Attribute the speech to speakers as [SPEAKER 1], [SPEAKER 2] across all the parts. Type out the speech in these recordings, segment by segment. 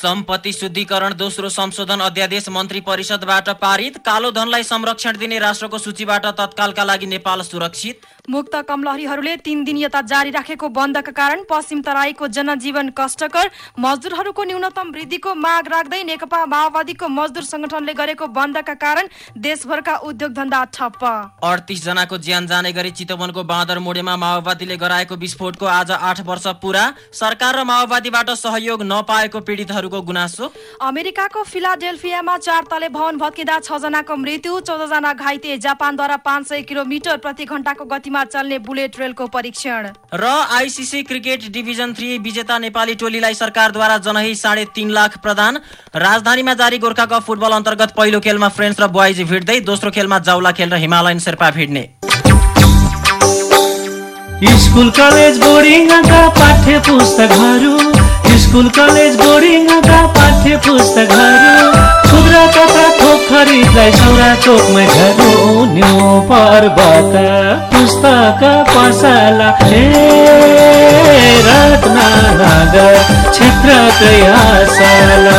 [SPEAKER 1] सम्पत्ति शुद्धिकरण दोस्रो संशोधन अध्यादेश मन्त्री परिषदबाट पारित। कालो धनलाई संरक्षण दिने राष्ट्रको सूचीबाट तत्कालका लागि नेपाल सुरक्षित।
[SPEAKER 2] मुक्त कमलहरीहरूले तीन दिन यता जारी राखेको बन्दका कारण पश्चिम तराईको जनजीवन कष्टकर। मजदुरहरूको न्यूनतम वृद्धिको माग राख्दै नेकपा माओवादीको मजदुर संगठनले गरेको बन्दका कारण देशभरका उद्योग धन्दा ठप्प।
[SPEAKER 1] अडतिस जनाको ज्यान जाने गरी चितवनको बाँदर मोडेमा माओवादीले गराएको विस्फोटको आज आठ वर्ष पुरा। सरकार र माओवादीबाट सहयोग नपाएको पीडितहरूको गुनासो?
[SPEAKER 2] अमेरिकाको फिलाडेल्फियामा चार तले भवन भत्किँदा छ जनाको मृत्यु चौध जना घाइते जापानद्वारा पाँच सय किलोमिटर प्रति घण्टाको गतिमा चल्ने बुलेट रेलको परीक्षण।
[SPEAKER 1] र आइसिसी क्रिकेट डिभिजन थ्री विजेता नेपाली टोलीलाई सरकारद्वारा जनही साढे तीन लाख प्रदान। राजधानीमा जारी गोर्खा कप फुटबल अन्तर्गत पहिलो खेलमा फ्रेन्च र बोइज भिड्दै दोस्रो खेलमा जाउला खेल र हिमालयन शेर्पा भिड्ने।
[SPEAKER 3] स्कुल कलेज बोर्डिङका पाठ्य पुस्तकहरू। स्कुल कलेज बोर्डिङका पाठ्य पुस्तकहरू। खुद्रा तथा थोक खरिदलाई सौरा चोकमै घरु न्यु पर्वत। पुस्तक पसला हे रत्नगर क्षेत्रकै असला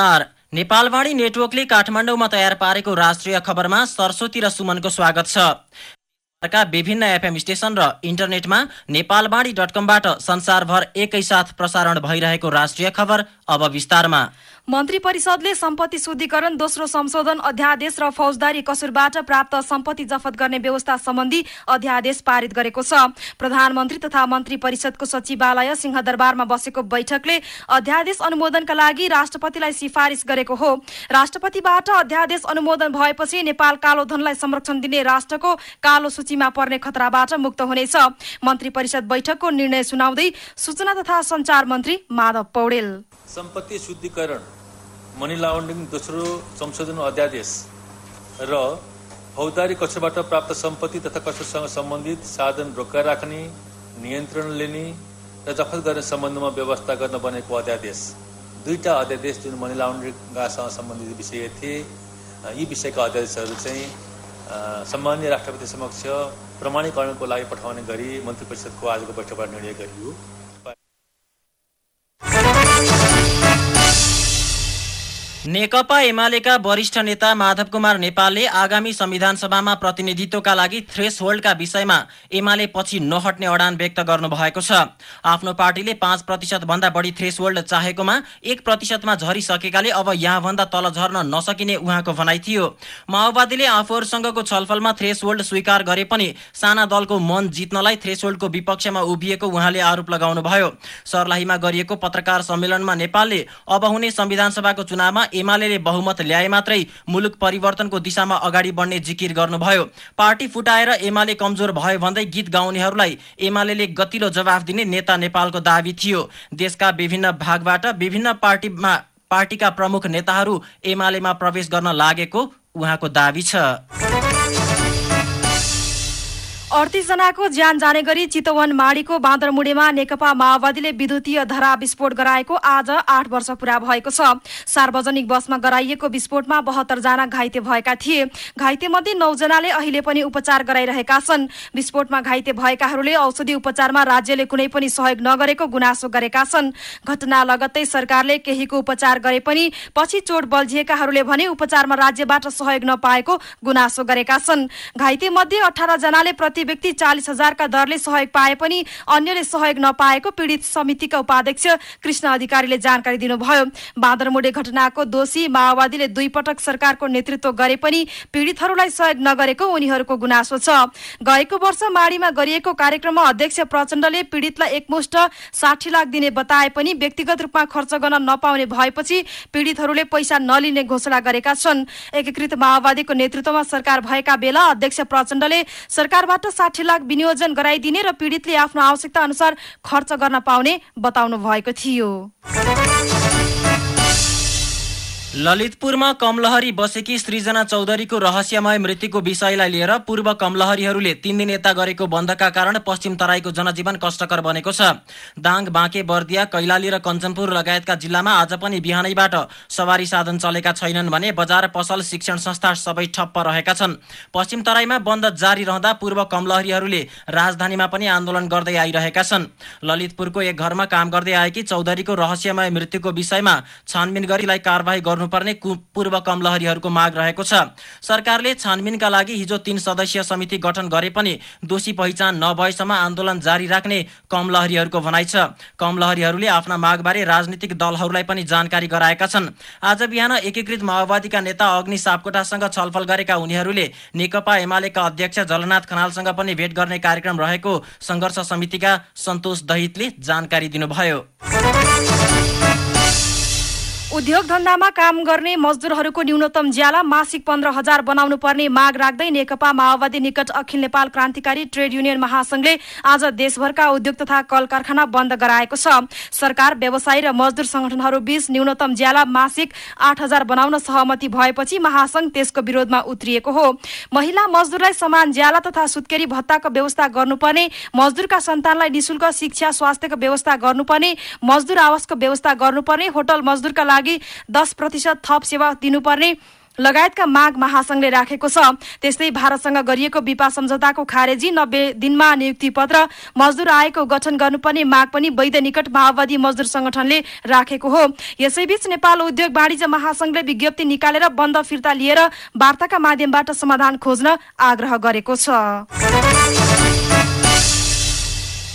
[SPEAKER 1] नमस्कार। नेपालवाणी नेटवर्कले काठमाडौँमा तयार पारेको राष्ट्रिय खबरमा सरस्वती र सुमनको स्वागत छ। विभिन्न एफएम स्टेशन र इन्टरनेटमा नेपालवाणी डट कमबाट संसारभर एकैसाथ प्रसारण भइरहेको राष्ट्रिय खबर अब विस्तारमा।
[SPEAKER 2] मन्त्री परिषदले सम्पत्ति शुद्धिकरण दोस्रो संशोधन अध्यादेश र फौजदारी कसुरबाट प्राप्त सम्पत्ति जफत गर्ने व्यवस्था सम्बन्धी अध्यादेश पारित गरेको छ। प्रधानमन्त्री तथा मन्त्री परिषदको सचिवालय सिंहदरबारमा बसेको बैठकले अध्यादेश अनुमोदनका लागि राष्ट्रपतिलाई सिफारिस गरेको हो। राष्ट्रपतिबाट अध्यादेश अनुमोदन भएपछि नेपाल कालो धनलाई संरक्षण दिने राष्ट्रको कालो सूचीमा पर्ने खतराबाट मुक्त हुनेछ। मन्त्री परिषद बैठकको निर्णय सुनाउँदै सूचना तथा संचार मन्त्री माधव पौडेल।
[SPEAKER 4] सम्पत्ति शुद्धिकरण मनी लाउन्ड्रिङ दोस्रो संशोधन अध्यादेश र फौजदारी कसुरबाट प्राप्त सम्पत्ति तथा कसुरसँग सम्बन्धित साधन रोकाएर राख्ने नियन्त्रण लिने र जफत गर्ने सम्बन्धमा व्यवस्था गर्न बनेको अध्यादेश दुईवटा अध्यादेश जुन मनी लाउन्ड्रिङसँग सम्बन्धित विषय थिए यी विषयका अध्यादेशहरू चाहिँ सम्मान्य राष्ट्रपति समक्ष प्रमाणीकरणको लागि पठाउने गरी मन्त्री परिषदको आजको बैठकबाट निर्णय गरियो।
[SPEAKER 1] नेकपा एमालेका वरिष्ठ नेता माधव कुमार नेपालले आगामी संविधान सभामा प्रतिनिधित्वका लागि थ्रेस होल्डका विषयमा एमाले पछि नहट्ने अडान व्यक्त गर्नुभएको छ। आफ्नो पार्टीले पाँच प्रतिशत भन्दा बढी थ्रेस होल्ड चाहेकोमा एक प्रतिशतमा झरिसकेकाले अब यहाँभन्दा तल झर्न नसकिने उहाँको भनाइ थियो। माओवादीले आफूहरूसँगको छलफलमा थ्रेस होल्ड स्वीकार गरे पनि साना दलको मन जित्नलाई थ्रेस होल्डको विपक्षमा उभिएको उहाँले आरोप लगाउनुभयो। सर्लाहीमा गरिएको पत्रकार सम्मेलनमा नेपालले अब हुने संविधान सभाको चुनावमा एमाले बहुमत ल्याए मात्रै मुलुक परिवर्तनको दिशामा अगाडि बढ्ने जिकिर गर्नुभयो। पार्टी फुटाएर एमाले कमजोर भयो भन्दै गीत गाउनेहरूलाई एमाले गतिलो जवाफ दिने नेता नेपालको दावी थियो। देशका विभिन्न भागबाट विभिन्न पार्टीमा पार्टीका प्रमुख नेताहरू एमालेमा प्रवेश गर्न लागेको उहाँको दावी छ।
[SPEAKER 2] अडतिस जनाको ज्यान जाने गरी चितवन माडीको बाँदरमुडेमा नेकपा माओवादीले विद्युतीय धरा विस्फोट गराएको आज आठ वर्ष पूरा भएको छ। सार्वजनिक बसमा गराइएको विस्फोटमा बहत्तर जना घाइते भएका थिए। घाइते मध्ये नौजनाले अहिले पनि उपचार गराइरहेका छन्। विस्फोटमा घाइते भएकाहरूले औषधि उपचारमा राज्यले कुनै पनि सहयोग नगरेको गुनासो गरेका छन्। घटना लगत्तै सरकारले केहीको उपचार गरे पनि पछि चोट बल्झिएकाहरूले भने उपचारमा राज्यबाट सहयोग नपाएको गुनासो गरेका छन्। घाइते मध्ये अठार जनाले प्रति प्रति व्यक्ति चालिस हजारका दरले सहयोग पाए पनि अन्यले सहयोग नपाएको पीडित समितिका उपाध्यक्ष कृष्ण अधिकारीले जानकारी दिनुभयो। बाँदरमुडे घटनाको दोषी माओवादीले दुई पटक सरकारको नेतृत्व गरे पनि पीडितहरूलाई सहयोग नगरेको उनीहरूको गुनासो छ। गएको वर्ष माडीमा गरिएको कार्यक्रममा अध्यक्ष प्रचण्डले पीडितलाई एकमुष्ट साठी लाख दिने बताए पनि व्यक्तिगत रूपमा खर्च गर्न नपाउने भएपछि पीडितहरूले पैसा नलिने घोषणा गरेका छन्। एकीकृत माओवादीको नेतृत्वमा सरकार भएका बेला अध्यक्ष प्रचण्डले सरकारबाट साठी लाख विनियोजन गराइदिने र पीडितले आफ्नो आवश्यकता अनुसार खर्च गर्न पाउने बताउनु भएको थियो।
[SPEAKER 1] ललितपुरमा कमलहरी बसेकी सृजना चौधरीको रहस्यमय मृत्युको विषयलाई लिएर पूर्व कमलहरीहरूले तीन दिन यता गरेको बन्दका कारण पश्चिम तराईको जनजीवन कष्टकर बनेको छ। दाङ बाँके बर्दिया कैलाली र कञ्चनपुर लगायतका जिल्लामा आज पनि बिहानैबाट सवारी साधन चलेका छैनन् भने बजार पसल शिक्षण संस्था सबै ठप्प रहेका छन्। पश्चिम तराईमा बन्द जारी रहँदा पूर्व कमलहरीहरूले राजधानीमा पनि आन्दोलन गर्दै आइरहेका छन्। ललितपुरको एक घरमा काम गर्दै आएकी चौधरीको रहस्यमय मृत्युको विषयमा छानबिन गरीलाई कारवाही गर्नु गर्नुपर्ने पूर्व कमलहरीहरूको माग रहेको छ। सरकारले छानबिनका लागि हिजो तीन सदस्यीय समिति गठन गरे पनि दोषी पहिचान नभएसम्म आन्दोलन जारी राख्ने कमलहरीहरूको भनाइ छ। कमलहरीहरूले आफ्ना मागबारे राजनीतिक दलहरूलाई पनि जानकारी गराएका छन्। आज बिहान एकीकृत माओवादीका नेता अग्नि सापकोटासँग छलफल गरेका उनीहरूले नेकपा एमालेका अध्यक्ष जलनाथ खनालसँग पनि भेट गर्ने कार्यक्रम रहेको सङ्घर्ष समितिका सन्तोष दहितले जानकारी दिनुभयो।
[SPEAKER 2] उद्योग धन्दामा काम गर्ने मजदुरहरूको न्यूनतम ज्याला मासिक पन्ध्र हजार बनाउनु पर्ने माग राख्दै नेकपा माओवादी निकट अखिल नेपाल क्रान्तिकारी ट्रेड युनियन महासंघले आज देशभरका उद्योग तथा कल कारखाना बन्द गराएको छ। सरकार व्यवसायी र मजदुर संगठनहरू बीच न्यूनतम ज्याला मासिक आठ हजार बनाउन सहमति भएपछि महासंघ त्यसको विरोधमा उत्रिएको हो। महिला मजदुरलाई समान ज्याला तथा सुत्केरी भत्ताको व्यवस्था गर्नुपर्ने मजदुरका सन्तानलाई निशुल्क शिक्षा स्वास्थ्यको व्यवस्था गर्नुपर्ने मजदुर आवासको व्यवस्था गर्नुपर्ने होटल मजदुरका लागि दस प्रतिशत थप सेवा दिनुपर्ने लगायतका माग महासंघले राखेको छ। त्यस्तै भारतसँग गरिएको विपा सम्झौताको खारेजी नब्बे दिनमा नियुक्ति पत्र मजदुर आयोगको गठन गर्नुपर्ने माग पनि वैध निकट माओवादी मजदुर संगठनले राखेको हो। यसैबीच नेपाल उद्योग वाणिज्य महासंघले विज्ञप्ति निकालेर बन्द फिर्ता लिएर वार्ताका माध्यमबाट समाधान खोज्न आग्रह गरेको छ।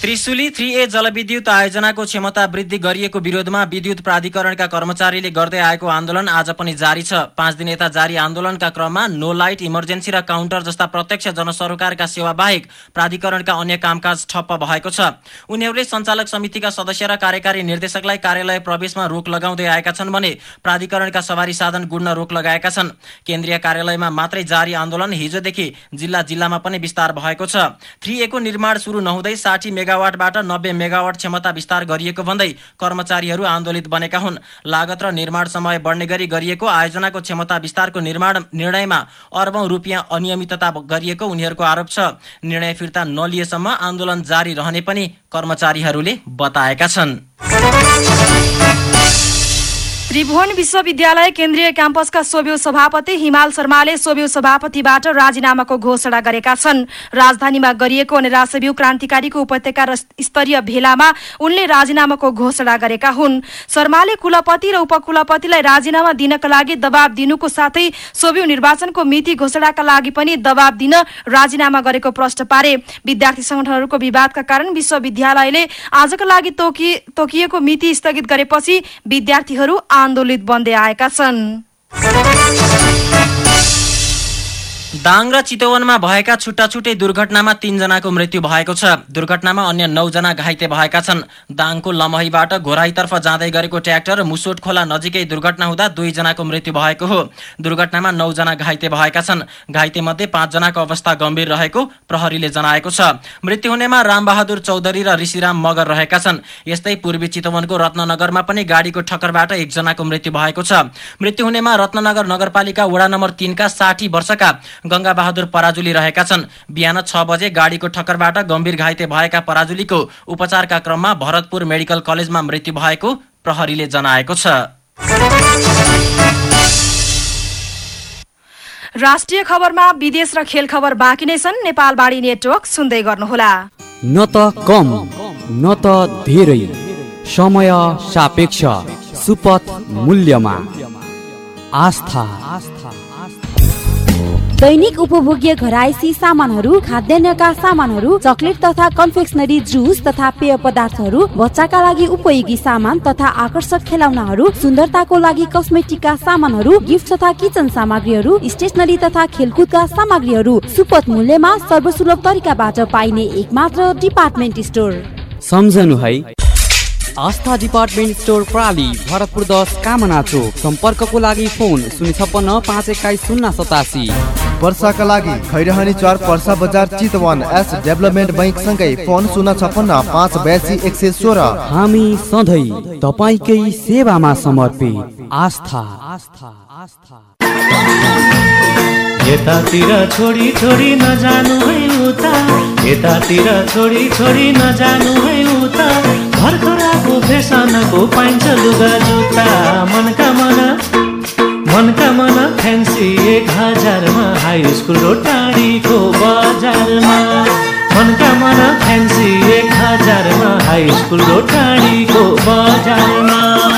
[SPEAKER 1] त्रिशुली थ्री ए जलविद्युत आयोजनाको क्षमता वृद्धि गरिएको विरोधमा विद्युत प्राधिकरणका कर्मचारीले गर्दै आएको आन्दोलन आज पनि जारी छ। पाँच दिन यता जारी आन्दोलनका क्रममा नो लाइट इमर्जेन्सी र काउन्टर जस्ता प्रत्यक्ष जनसरोकारका सेवा बाहेक प्राधिकरणका अन्य कामकाज ठप्प भएको छ। उनीहरूले सञ्चालक समितिका सदस्य र कार्यकारी निर्देशकलाई कार्यालय प्रवेशमा रोक लगाउँदै आएका छन् भने प्राधिकरणका सवारी साधन गुड्न रोक लगाएका छन्। केन्द्रीय कार्यालयमा मात्रै जारी आन्दोलन हिजोदेखि जिल्ला जिल्लामा पनि विस्तार भएको छ। थ्री ए को निर्माण सुरु नहुँदै साठी मेगावाटबाट नब्बे मेगावाट क्षमता विस्तार गरिएको भन्दै कर्मचारीहरू आन्दोलित बनेका हुन्। लागत र निर्माण समय बढ्ने गरी गरिएको आयोजनाको क्षमता विस्तारको निर्माण निर्णयमा अर्बौं रुपियाँ अनियमितता गरिएको उनीहरूको आरोप छ। निर्णय फिर्ता नलिएसम्म आन्दोलन जारी रहने पनि कर्मचारीहरूले बताएका छन्।
[SPEAKER 2] त्रिभुवन विश्वविद्यालय केन्द्रीय क्याम्पसका सोभ्यू सभापति हिमाल शर्माले सोभ्यू सभापतिबाट राजीनामाको घोषणा गरेका छन्। राजधानीमा गरिएको अनि रासव्यू क्रान्तिकारीको उपत्यका र स्तरीय भेलामा उनले राजीनामाको घोषणा गरेका हुन्। शर्माले कुलपति र उपकुलपतिलाई राजीनामा दिनका लागि दबाव दिनुको साथै सोभ्यू निर्वाचनको मिति घोषणाका लागि पनि दबाव दिन राजीनामा गरेको प्रश्न पारे। विद्यार्थी संगठनहरूको विवादका कारण विश्वविद्यालयले आजका लागि तोकिएको मिति स्थगित गरेपछि विद्यार्थीहरू आन्दोलित बन्दै आएका छन्।
[SPEAKER 1] दाङ र चितवनमा भएका छुट्टा छुट्टै दुर्घटनामा तीनजनाको मृत्यु भएको छ। दुर्घटनामा अन्य नौजना घाइते भएका छन्। दाङको लमहीबाट घोराईतर्फ जाँदै गरेको ट्र्याक्टर मुसोट खोला नजिकै दुर्घटना हुँदा दुईजनाको मृत्यु भएको हो। दुर्घटनामा नौजना घाइते भएका छन्। घाइते मध्ये पाँचजनाको अवस्था गम्भीर रहेको प्रहरीले जनाएको छ। मृत्यु हुनेमा रामबहादुर चौधरी र ऋषिराम मगर रहेका छन्। यस्तै पूर्वी चितवनको रत्ननगरमा पनि गाडीको ठक्करबाट एकजनाको मृत्यु भएको छ। मृत्यु हुनेमा रत्ननगर नगरपालिका वडा नम्बर तीनका साठी वर्षका गंगा बहादुर पराजुली रहेका छन्। बिहान छ बजे गाडीको ठक्करबाट गम्भीर घाइते भएका पराजुलीको उपचारका क्रममा भरतपुर मेडिकल कलेजमा मृत्यु भएको प्रहरीले जनाएको छ।
[SPEAKER 2] राष्ट्रिय खबरमा विदेश र खेल खबर बाँकी नै छन्। नेपालबाडी नेटवर्क सुन्दै गर्नुहोला।
[SPEAKER 5] न त कम न त धेरै। समय सापेक्ष सुपथ मूल्यमा। आस्था आस्था।
[SPEAKER 6] दैनिक उपभोग्य घरायसी सामानहरू खाद्यान्नका सामानहरू चकलेट तथा कन्फेक्सनरी जुस तथा पेय पदार्थहरू बच्चाका लागि उपयोगी सामान तथा आकर्षक खेलौनाहरू सुन्दरताको लागि कस्मेटिकका सामानहरू गिफ्ट तथा किचन सामग्रीहरू स्टेसनरी तथा खेलकुदका सामग्रीहरू सुपथ मूल्यमा सर्वसुलभ तरिकाबाट पाइने एक मात्र डिपार्टमेन्ट स्टोर।
[SPEAKER 5] सम्झनु है। आस्था डिपार्टमेन्ट स्टोर प्राली भरतपुर दस कामना चोक। सम्पर्कको लागि फोन शून्य छप्पन्न पाँच एक्काइस शून्य सतासी।
[SPEAKER 7] वर्षाका लागि खैरहनी चार पर्सा बजार चितवन एस डेभलपमेन्ट बैंक सँगै फोन शून्य छप्पन्न पाँच बयासी एक सय सोह्र।
[SPEAKER 5] हामी सधैँ तपाईँकै सेवामा समर्पित। आस्था। आस्था। आस्था।
[SPEAKER 3] यतातिर छोडी छोडी नजानु है उता। यतातिर छोडी छोडी नजानु है उता। भर्खराको फेसनको पाइन्छ लुगा जुत्ता मनका मन। मनका मन। फ्यान्सी एक हजारमा हाई स्कुल र टाढीको बजारमा। मनका मन फ्यान्सी एक हजारमा हाई स्कुल र टाढीको बजारमा।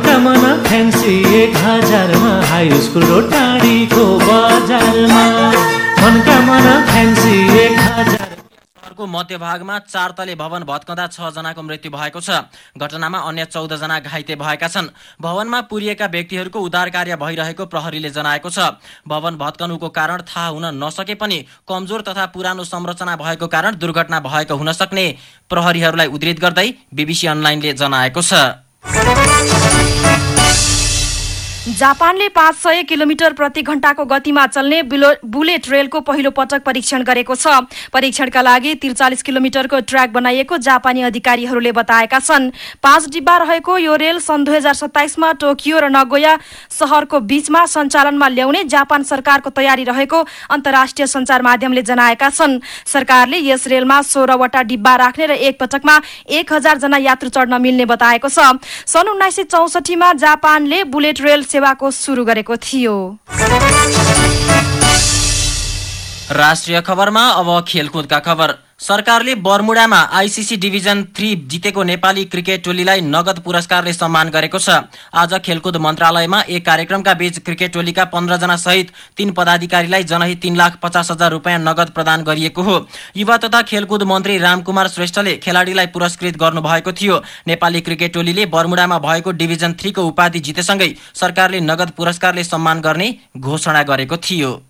[SPEAKER 3] मनका मन फ्यान्सी एक हजारमा हाई स्कुल र टाढीको बजारमा। मनका मन फ्यान्सी एक हजार
[SPEAKER 1] सहरको मध्यभागमा चार तले भवन भत्कँदा छ जनाको मृत्यु भएको छ। घटनामा अन्य चौध जना घाइते भएका छन्। भवनमा पुरिएका व्यक्तिहरूको उद्धार कार्य भइरहेको प्रहरीले जनाएको छ। भवन भत्कनुको कारण थाहा हुन नसके पनि कमजोर तथा पुरानो संरचना भएको कारण दुर्घटना भएको हुन सक्ने प्रहरीहरूलाई उद्धित गर्दै बिबिसी अनलाइनले जनाएको छ।
[SPEAKER 2] Música जापानले पाँच सय किलोमिटर प्रति घण्टाको गतिमा चल्ने बुलेट रेलको पहिलो पटक परीक्षण गरेको छ। परीक्षणका लागि त्रिचालिस किलोमिटरको ट्र्याक बनाइएको जापानी अधिकारीहरूले बताएका छन्। पाँच डिब्बा रहेको यो रेल सन् दुई हजार सत्ताइसमा टोकियो र नगोया सहरको बीचमा सञ्चालनमा ल्याउने जापान सरकारको तयारी रहेको अन्तर्राष्ट्रिय सञ्चार माध्यमले जनाएका छन्। सरकारले यस रेलमा सोह्रवटा डिब्बा राख्ने र एक पटकमा एक हजार जना यात्रु चढ्न मिल्ने बताएको छ। सन् उन्नाइस सय चौसठीमा जापानले बुलेट रेल सेवाको सुरु गरेको थियो।
[SPEAKER 1] राष्ट्रिय खबरमा अब खेलकुदका खबर। सरकारले बर्मुडामा आइसिसी डिभिजन थ्री जितेको नेपाली क्रिकेट टोलीलाई नगद पुरस्कारले सम्मान गरेको छ। आज खेलकुद मन्त्रालयमा एक कार्यक्रमका बीच क्रिकेट टोलीका पन्ध्रजना सहित तीन पदाधिकारीलाई जनहित तीन लाख पचास हजार रुपियाँ नगद प्रदान गरिएको हो। युवा तथा खेलकुद मन्त्री रामकुमार श्रेष्ठले खेलाडीलाई पुरस्कृत गर्नुभएको थियो। नेपाली क्रिकेट टोलीले बर्मुडामा भएको डिभिजन थ्रीको उपाधि जितेसँगै सरकारले नगद पुरस्कारले सम्मान गर्ने घोषणा गरेको थियो।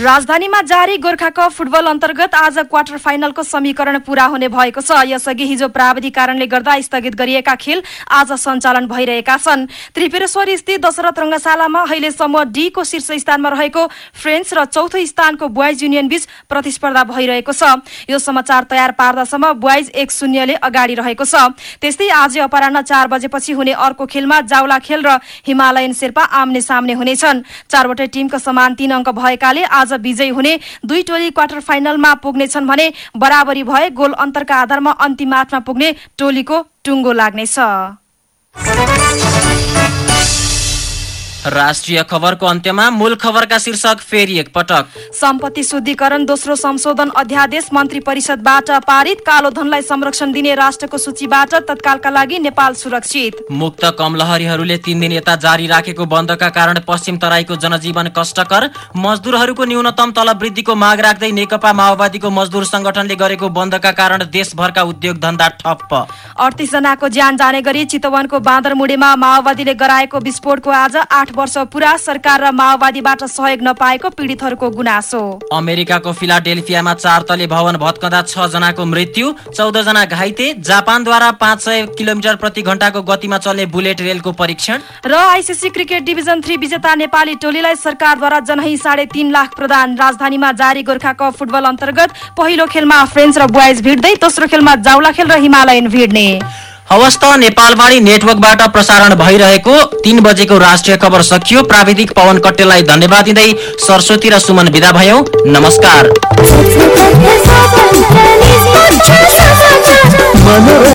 [SPEAKER 2] राजधानीमा जारी गोर्खा कप फुटबल अन्तर्गत आज क्वार्टर फाइनलको समीकरण पूरा हुने भएको छ। यसअघि हिजो प्राविधिक कारणले गर्दा स्थगित गरिएका खेल आज सञ्चालन भइरहेका छन्। त्रिपुरेश्वर स्थित दशरथ रङ्गशालामा अहिले समूह डी को शीर्ष स्थानमा रहेको फ्रेन्च र चौथो स्थानको बोइज युनियन बीच प्रतिस्पर्धा भइरहेको छ। यो समाचार तयार पार्दासम्म बोइज एक शून्यले अगाडि रहेको छ। त्यस्तै आज अपराह चार बजेपछि हुने अर्को खेलमा जाउला खेल र हिमालयन शेर्पा आम्ने सामने हुनेछन्। चारवटै टिमका समान तीन अङ्क भएकाले आज विजयी हुने दुई टोली क्वार्टर फाइनलमा पुग्नेछन् भने बराबरी भए गोल अन्तरका आधारमा अन्तिम आठमा पुग्ने टोलीको टुङ्गो लाग्नेछ।
[SPEAKER 1] राष्ट्रिय खबरको अन्त्यमा मूल खबरका शीर्षक फेरि एकपटक।
[SPEAKER 2] सम्पत्ति शुद्धिकरण दोस्रो संशोधन अध्यादेश मन्त्री परिषदबाट पारित। कालो धनलाई संरक्षण दिने राष्ट्रको सूचीबाट तत्कालका लागि नेपाल सुरक्षित।
[SPEAKER 1] मुक्त कमलहरीहरूले तीन दिन यता जारी राखेको बन्दका कारण पश्चिम तराईको जनजीवन कष्टकर। मजदुरहरूको न्यूनतम तलब वृद्धिको माग राख्दै नेकपा माओवादीको मजदुर संगठनले गरेको बन्दका कारण देशभरका उद्योग धन्दा ठप्प।
[SPEAKER 2] अडतिस जनाको ज्यान जाने गरी चितवनको बाँदरमुडेमा माओवादीले गराएको विस्फोटको आज आठ वर्ष पुरा सरकार र माओवादीबाट सहयोग नपाएको पीडितहरूको गुनासो।
[SPEAKER 1] अमेरिकाको फिलाडेल्फियामा चार तले भवन भत्कँदा छ जनाको मृत्यु चौध जना घाइते जापानद्वारा पाँच सय किलोमिटर प्रति घण्टाको गतिमा चल्ने बुलेट रेलको परीक्षण।
[SPEAKER 2] र आइसिसी क्रिकेट डिभिजन थ्री विजेता नेपाली टोलीलाई सरकारद्वारा जनही साढे तीन लाख प्रदान। राजधानीमा जारी गोर्खा कप फुटबल अन्तर्गत पहिलो खेलमा फ्रेन्च र बोइज भिड्दै दोस्रो खेलमा जाउला खेल र हिमालयन भिड्ने।
[SPEAKER 1] हवस् त नेपालवाणी नेटवर्कबाट प्रसारण भइरहेको तीन बजेको राष्ट्रिय खबर सकियो। प्राविधिक पवन कट्टेलाई धन्यवाद दिँदै सरस्वती र सुमन विदा भयो। नमस्कार।